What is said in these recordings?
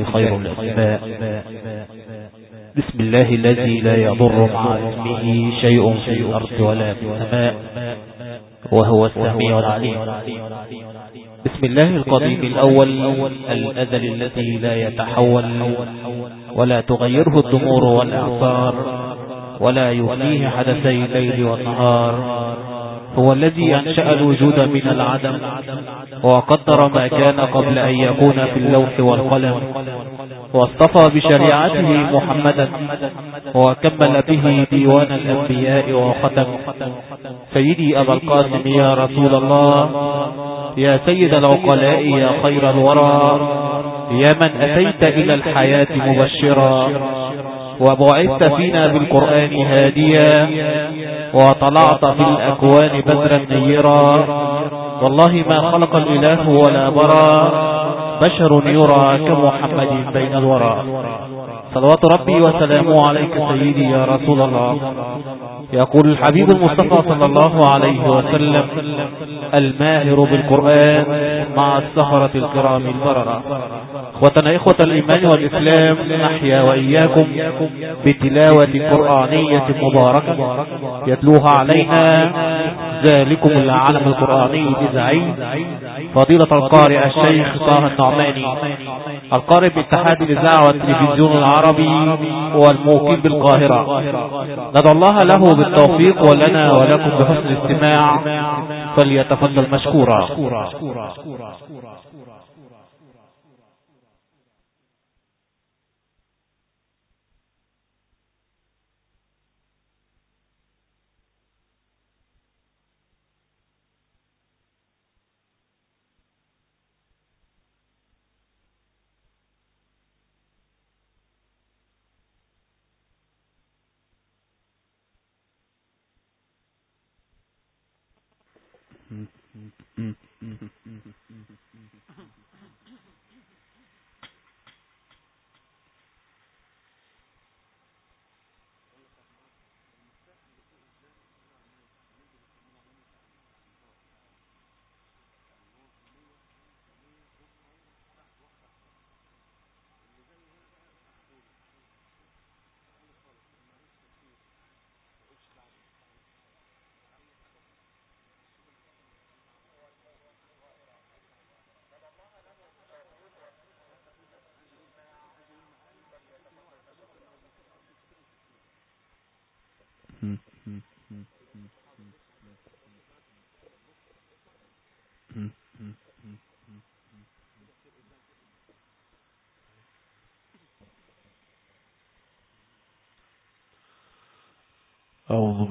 خير الأسماء بسم الله الذي لا يضر مع اسمه شيء في الأرض ولا في السماء. وهو السميع العليم. بسم الله القديم الأول الأزل الذي لا يتحول ولا تغيره الضمور والأعصار ولا يفنيه حدثي الليل والنهار. هو الذي أنشأ الوجود من العدم وقدر ما كان قبل أن يكون في اللوح والقلم. واصطفى بشريعته محمدا. وكمل به ديوان الأنبياء وختم. سيدي أبا القاسم يا رسول الله. يا سيد العقلاء يا خير الورى. يا من أتيت إلى الحياة مبشرا. وبعثت فينا بالقرآن هاديا وطلعت في الأكوان بدرا نيرا. والله ما خلق الإله ولا برى بشر يرى كمحمد بين الورى. صلوات ربي وسلامه عليك سيدي يا رسول الله. يقول الحبيب المصطفى صلى الله عليه وسلم الماهر بالقرآن مع السهرة الكرام البررة. اخوتنا إخوة الإيمان والإسلام نحيا وإياكم بتلاوة قرآنية مباركة يتلوها علينا ذلكم العالم القرآني بزعي فضيلة القارئ الشيخ طه النعماني القارئ باتحاد الإذاعة والتلفزيون العربي والموكل بالقاهرة. ندعو الله له بالتوفيق ولنا ولكم بحسن الاستماع. فليتفضل مشكورا. أعوذ بالله من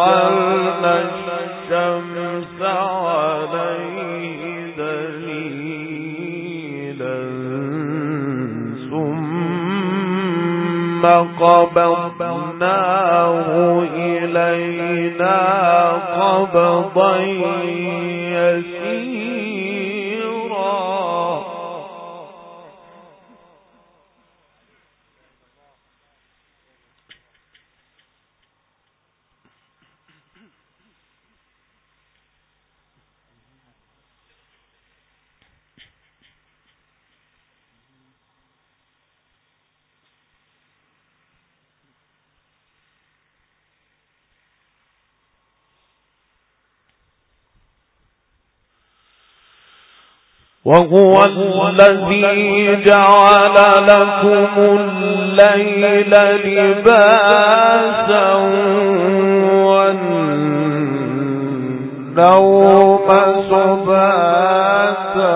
وهو الذي جعل لكم الليل لباسا والنوم سباتا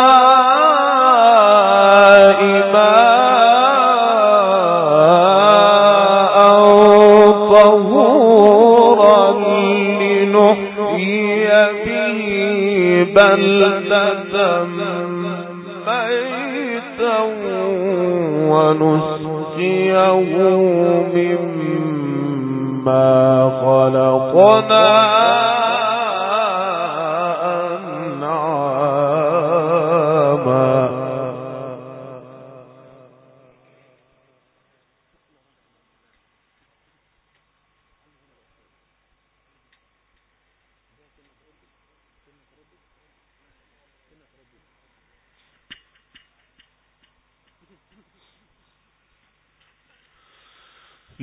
بلدة ميتا ونسقيه مما خلقنا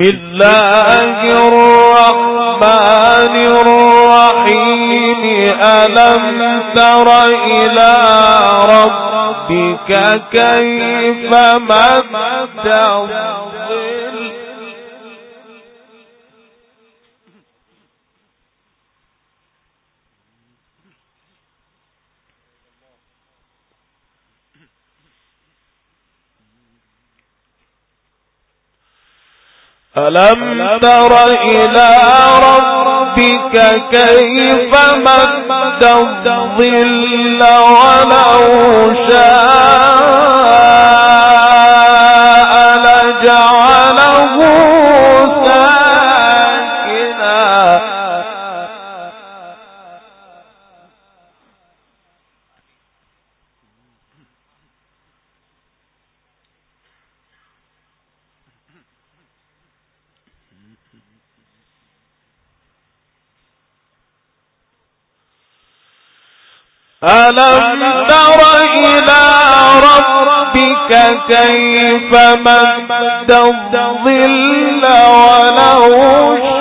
الله الرحمن الرحيم. ألم تر إلى ربك كيف مد ألم تر إلى ربك كيف مد الظل ولو شاء ألم تر إلى ربك كيف مد الظل ولو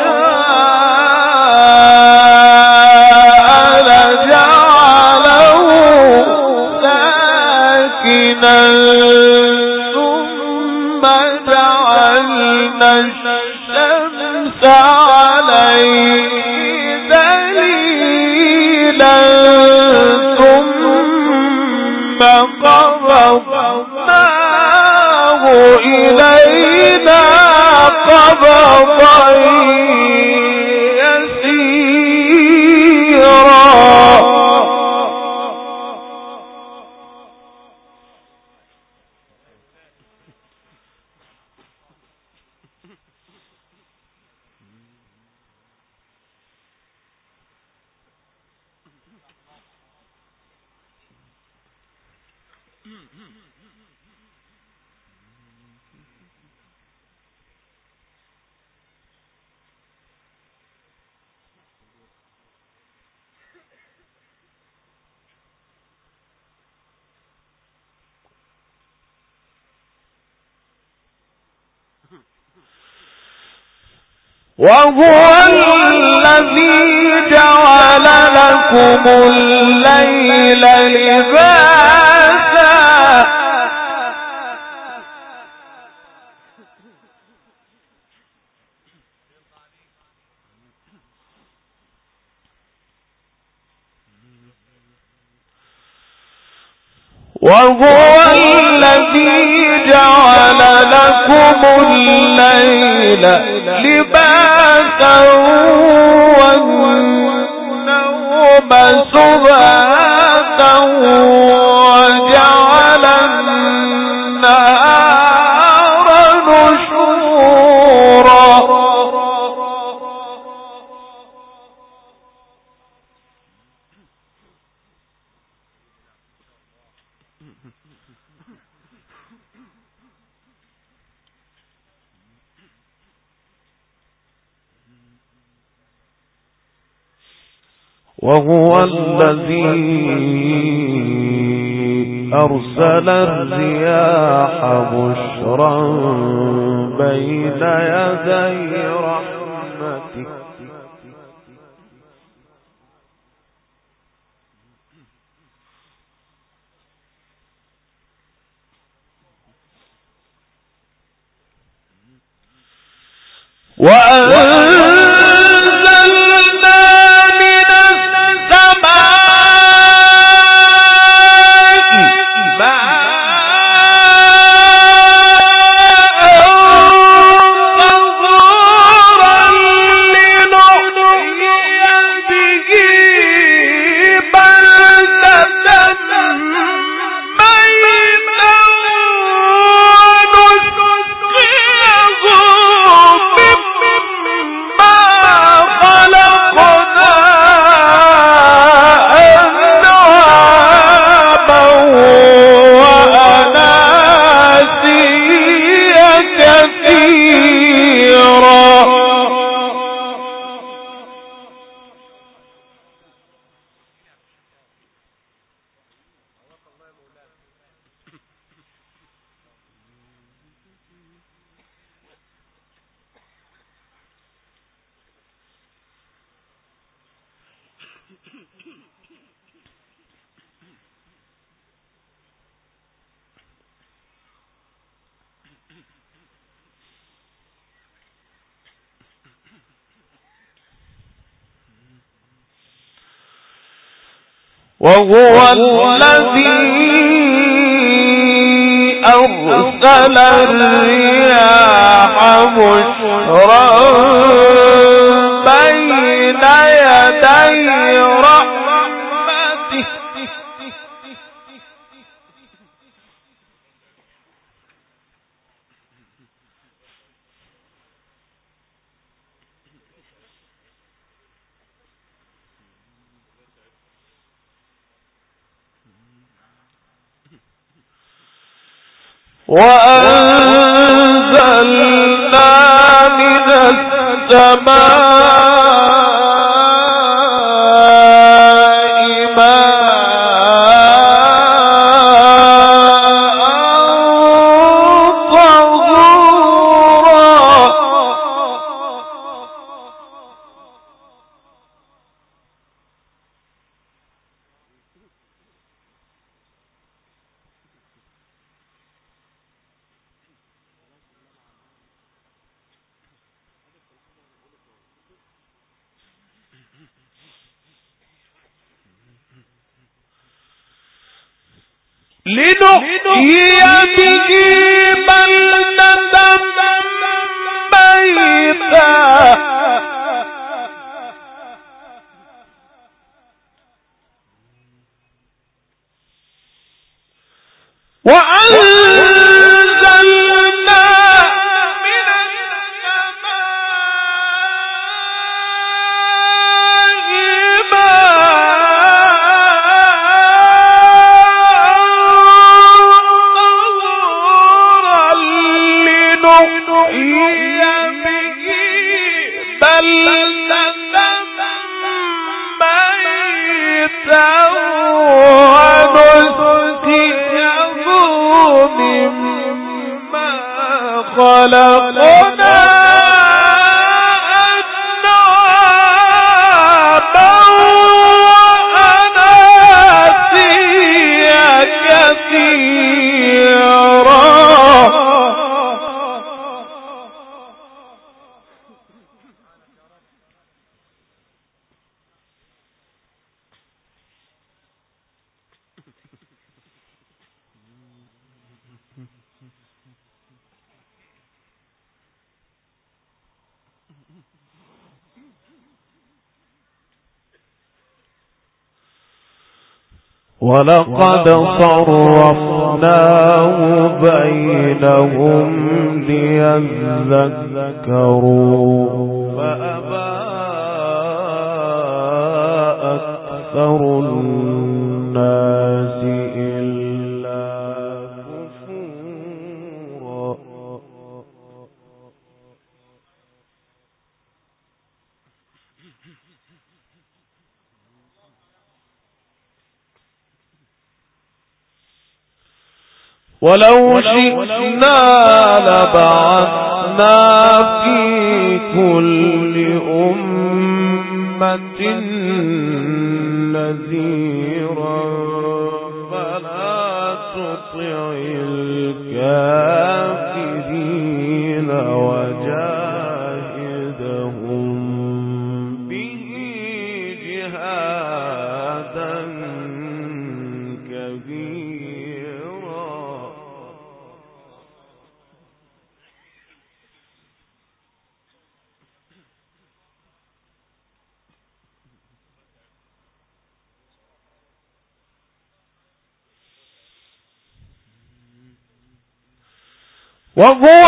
إلينا قبضا وهو الذي جعل لكم الليل لباسا. وهو الذي جعل لكم الليل لباسا. والنوم سباتا أرسل الرياح بشرا بين يدي رحمته وأنزلنا وهو الذي أرسل الرياح بشرا. لے لو یہ آپ کی ولقد صرفناه بينهم ليذكروا. فأبى أكثر الناس ولو شئنا لبعثنا في كل أمة نذيرا. فلا تطع الكافرين. وهو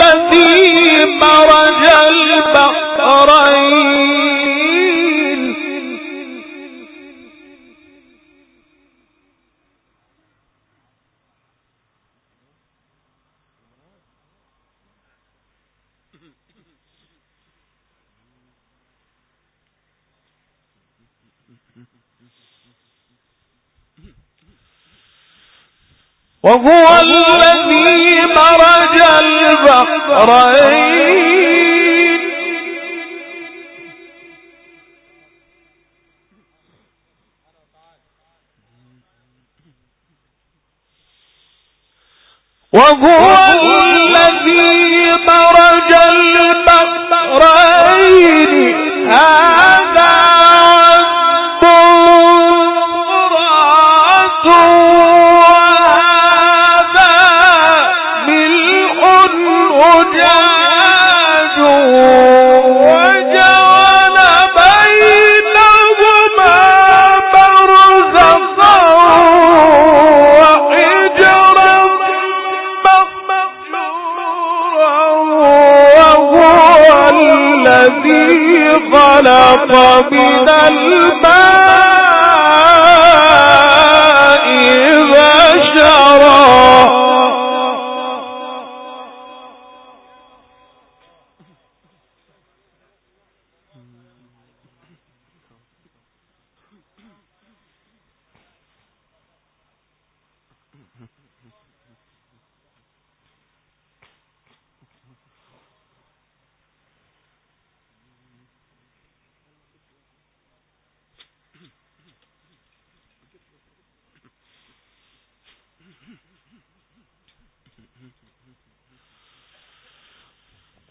الذي مرج البحرين. وهو البحرين وهو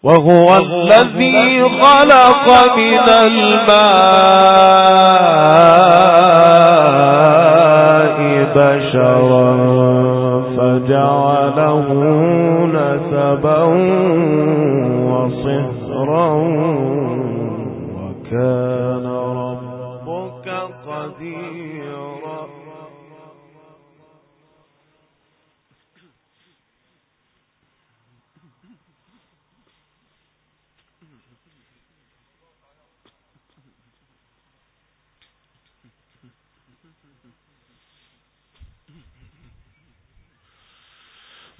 وهو الذي خلق من الماء بشرا فجعله نسبا وصهرا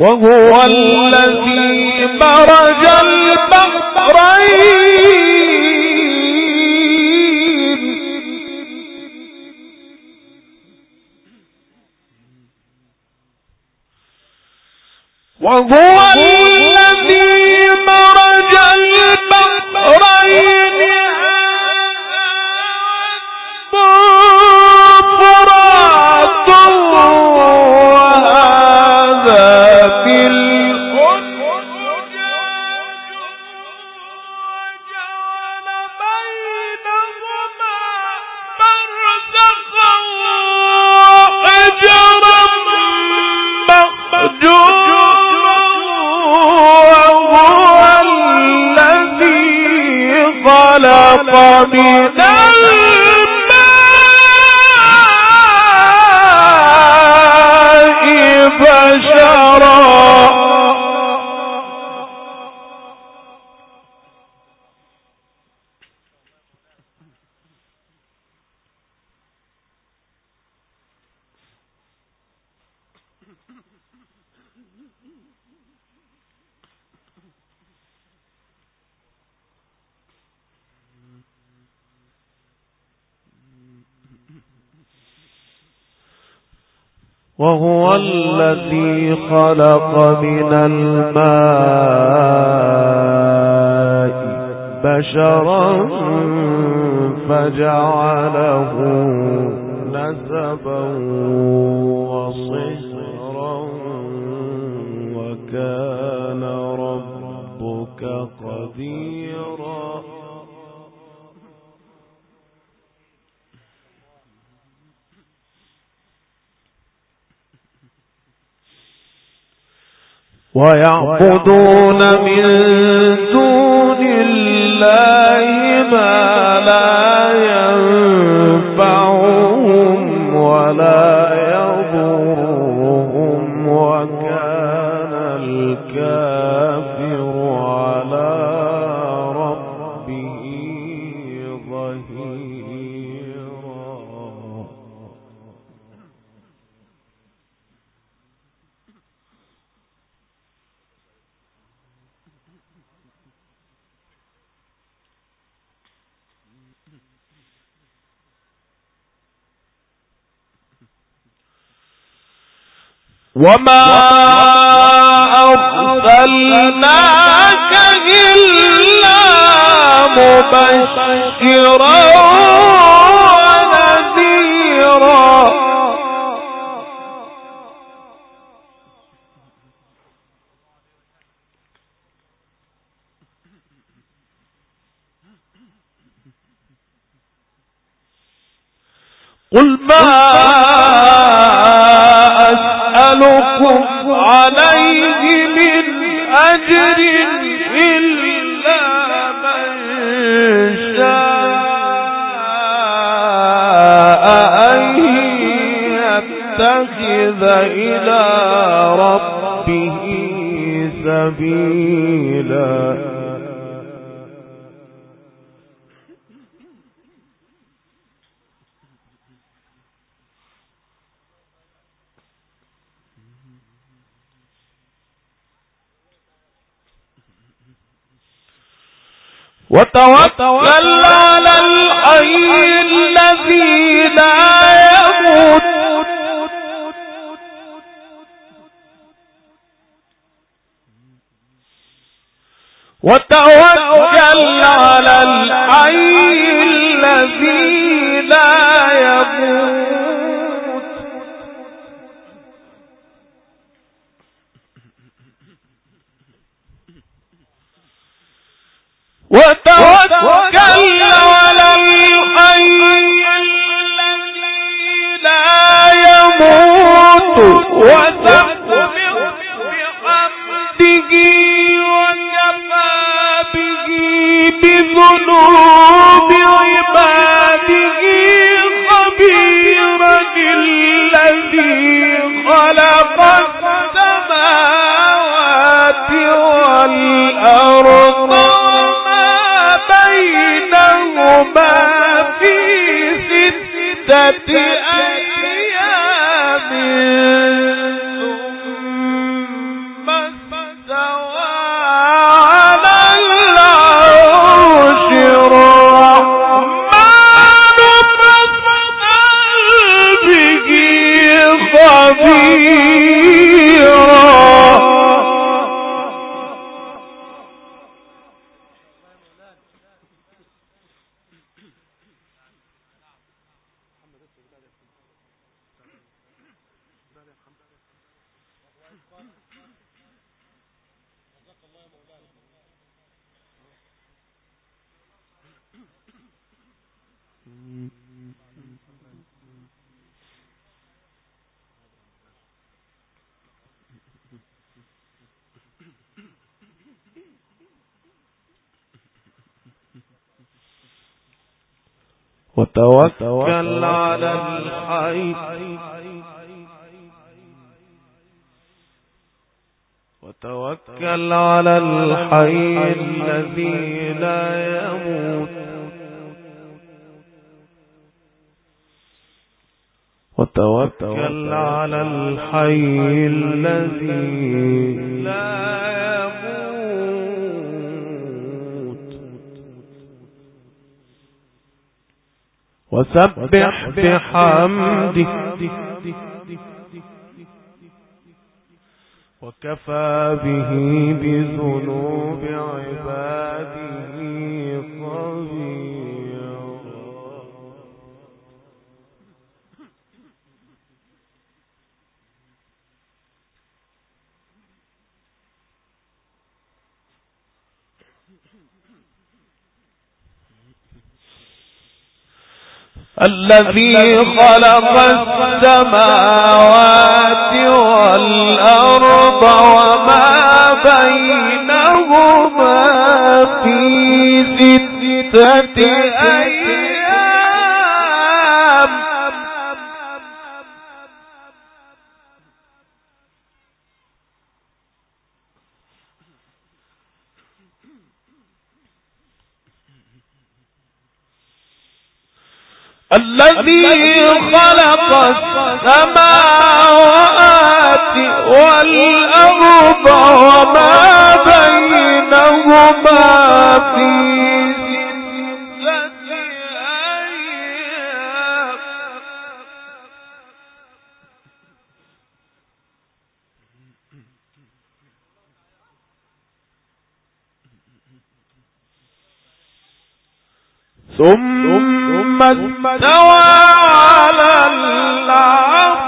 وهو الذي مرج البحرين. خلق من الماء بشرا فجعله نسبا ويعبدون من دون الله ما لا ينفعهم وما أرسلناك إلا مبشرا ونذيرا قل ما عليه من أجر وتوكل بينهما في ستة وتوكل على الحي. وتوكل على الحي الذي لا يموت. وتوكل على الحي الذي وسبح بحمده. وكفى به بذنوب عباده. الذي خلق السماوات والأرض وما بينهما في ستة أيام. الذي خلق السماوات والأرض وما بينهما في أيام ثم استوى على العرش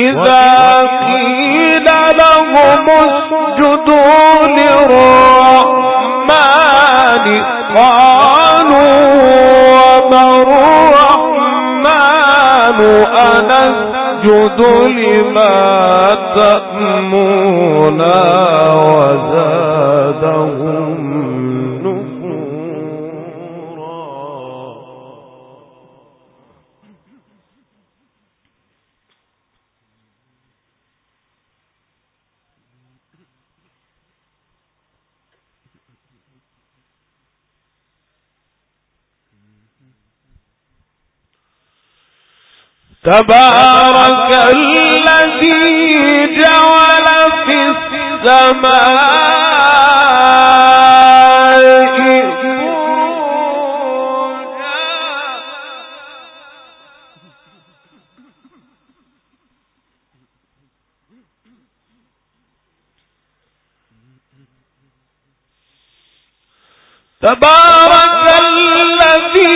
وإذا قيل لهم اسجدوا للرحمن قالوا وما الرحمن؟ أنسجد لما تأمونا وزادهم تبارك الذي جعل في السماء تبارك الذي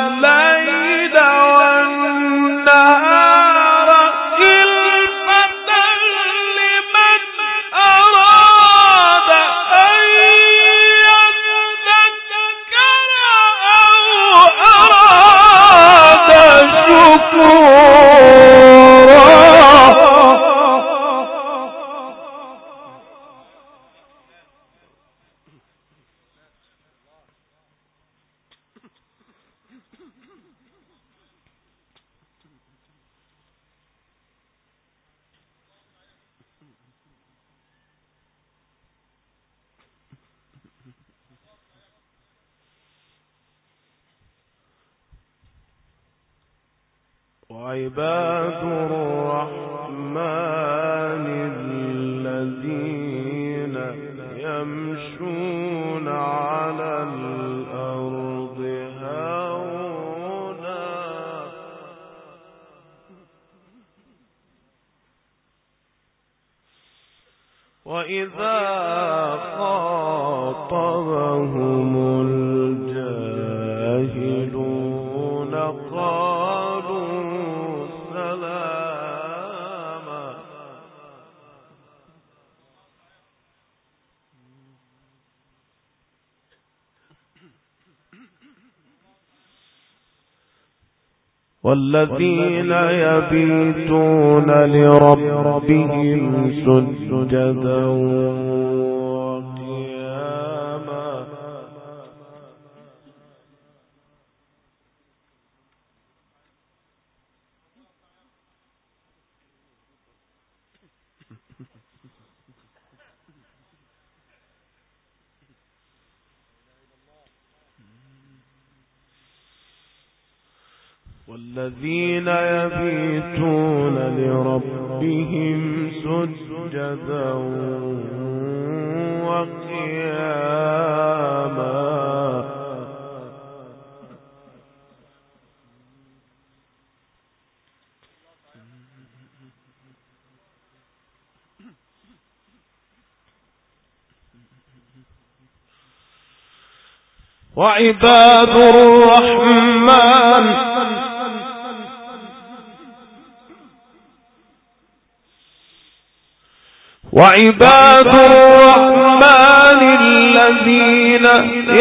والذين يبيتون لربهم سجدا الذين يبيتون لربهم سجدا وقياما. وعباد الرحمن وعباد الرحمن الذين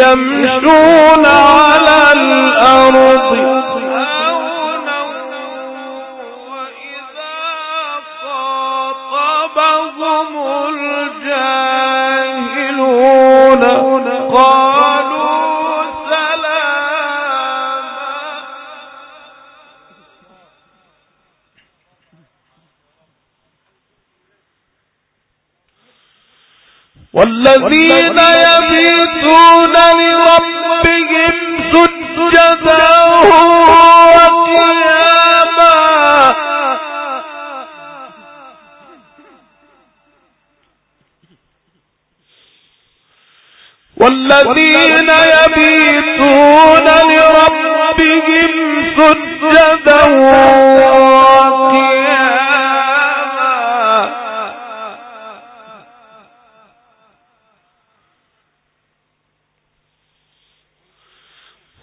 يمشون على الأرض والذين يبيتون لربهم سجدا وقياما. والذين يبيتون لربهم سجدا وقياما.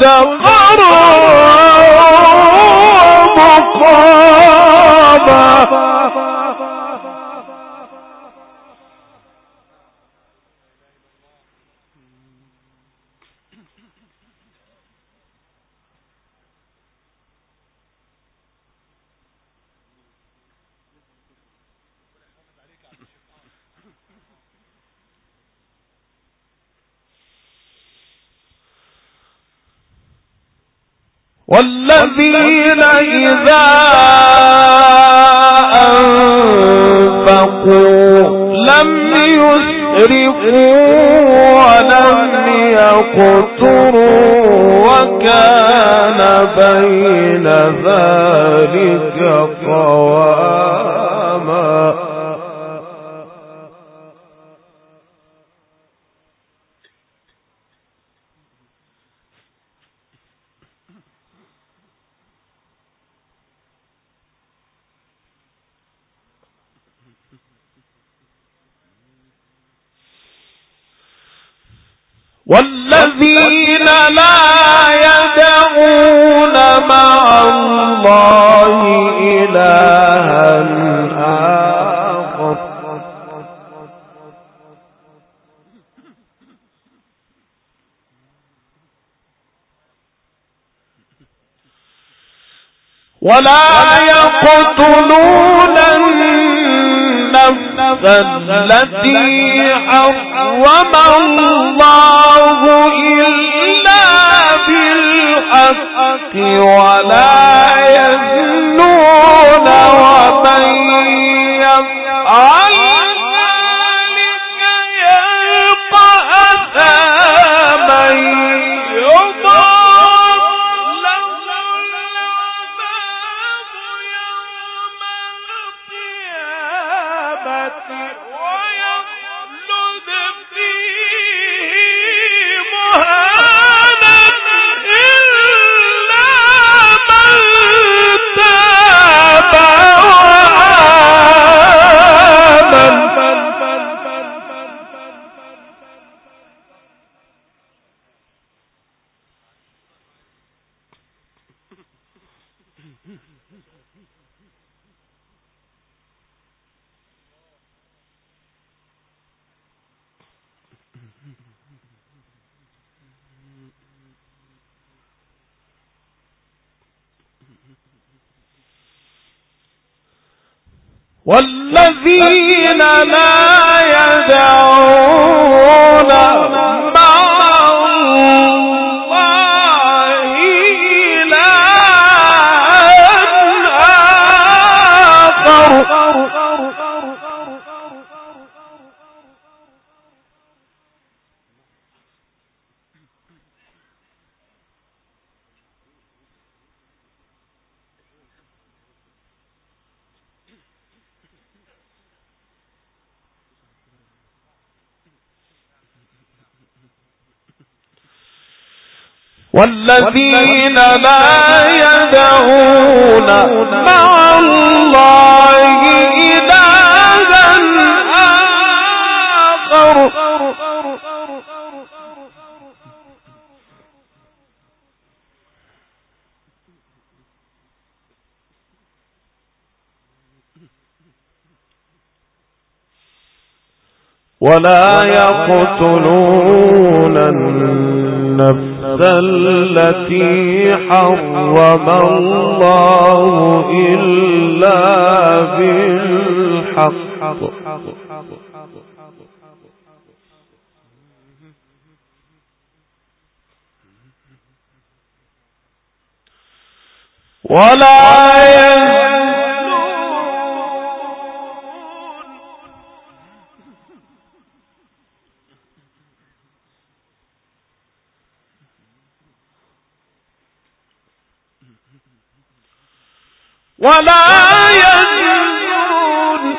مستقرا مقاما والذين إذا أنفقوا لم يسرفوا ولم يقتروا وكان بين ذلك قواما والذين لا يدعون مع الله إلها آخر. ولا يقتلون النفس التي حرم الله إلا بالحق ولا يزنون ومن يفعل ذلك يلقى أثاما والذين والذين لا يدعون مع الله إلها آخر. ولا يقتلون النفس التي حرم الله إلا بالحق. ولا ولا يزنون.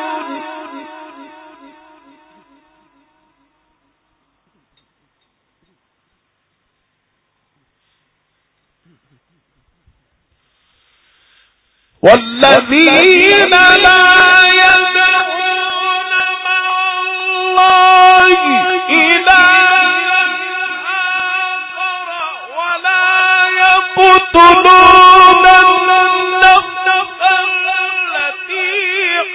والذين لا يدعون مع الله آخر ولا يقتلون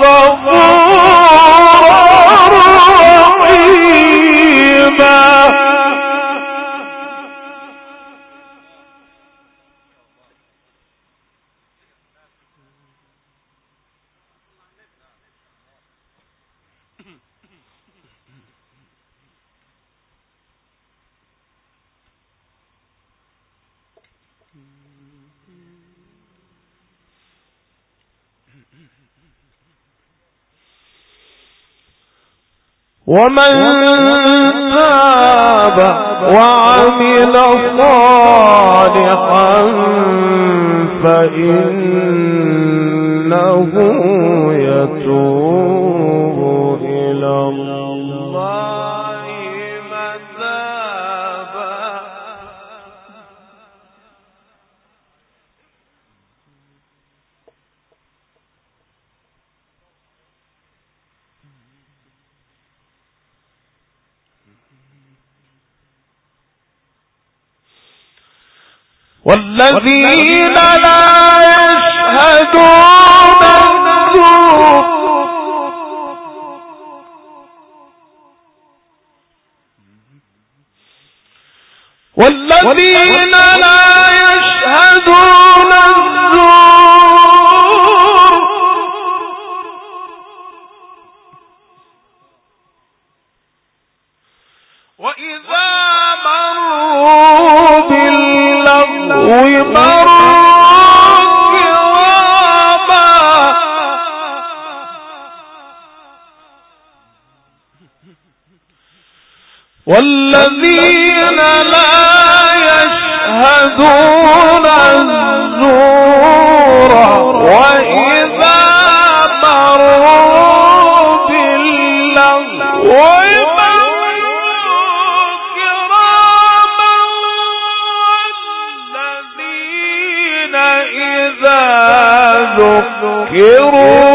love. ومن تاب وعمل صالحا فإنه يتوب. الذين والذين لا يشهدون الزور وإذا مروا بالله إذا ذكروا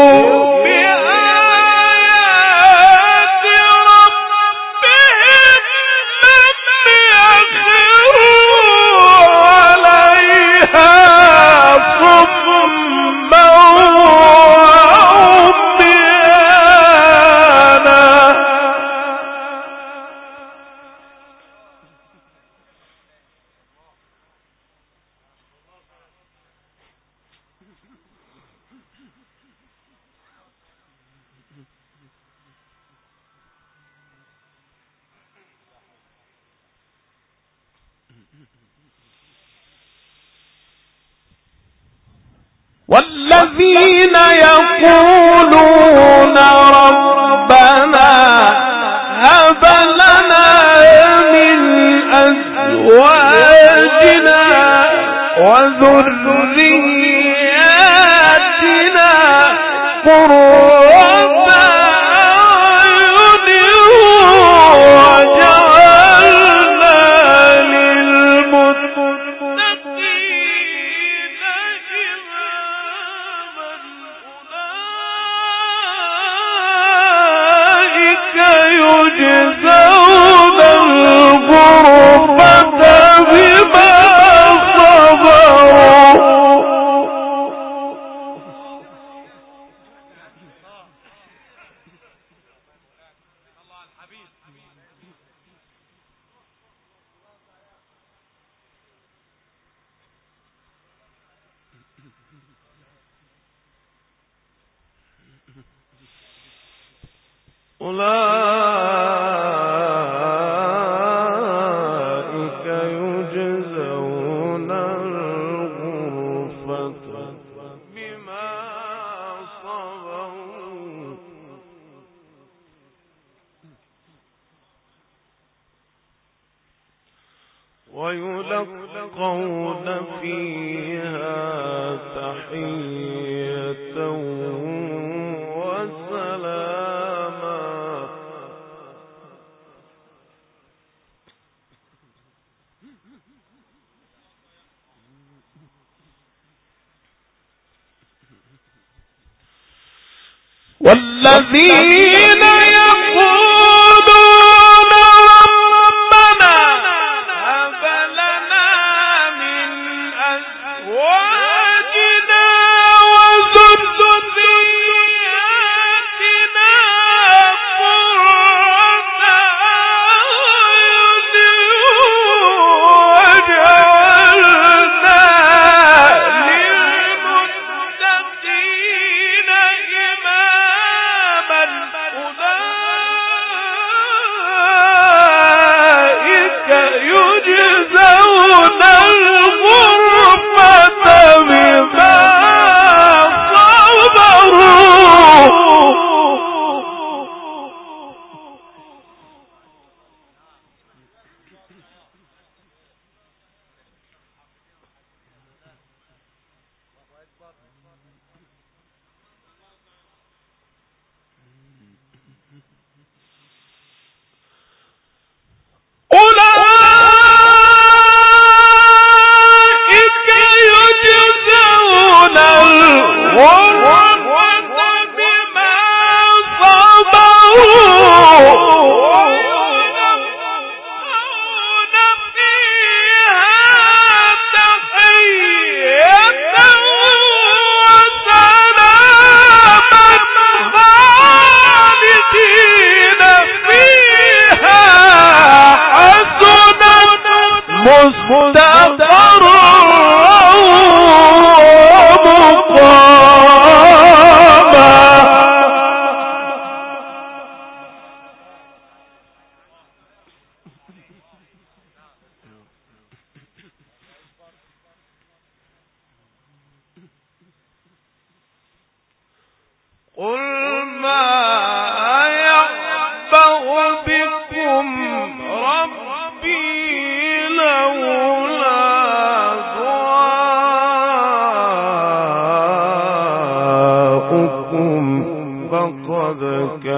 الذي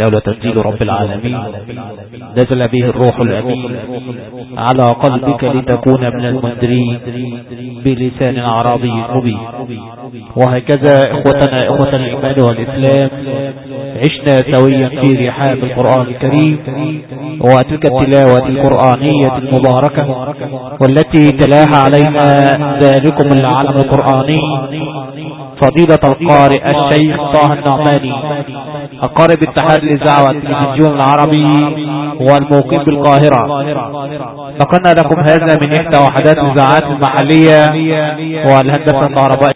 وإنه لتنزيل رب العالمين. نزل به الروح الأمين على قلبك لتكون من المنذرين بلسان عربي مبين وهكذا إخوتنا إخوة الإيمان والإسلام عشنا سويا في رحاب القرآن الكريم وتلك التلاوة القرآنية المباركة والتي تلاها علينا ذلكم العلم القرآني. فضيلة القارئ الشيخ طه النعماني. أقارب اتحاد الإذاعة والتلفزيون العربي والموقف بالقاهرة. نقلنا لكم هذا من إحدى وحدات الإذاعات المحلية والهندسة الكهربائية.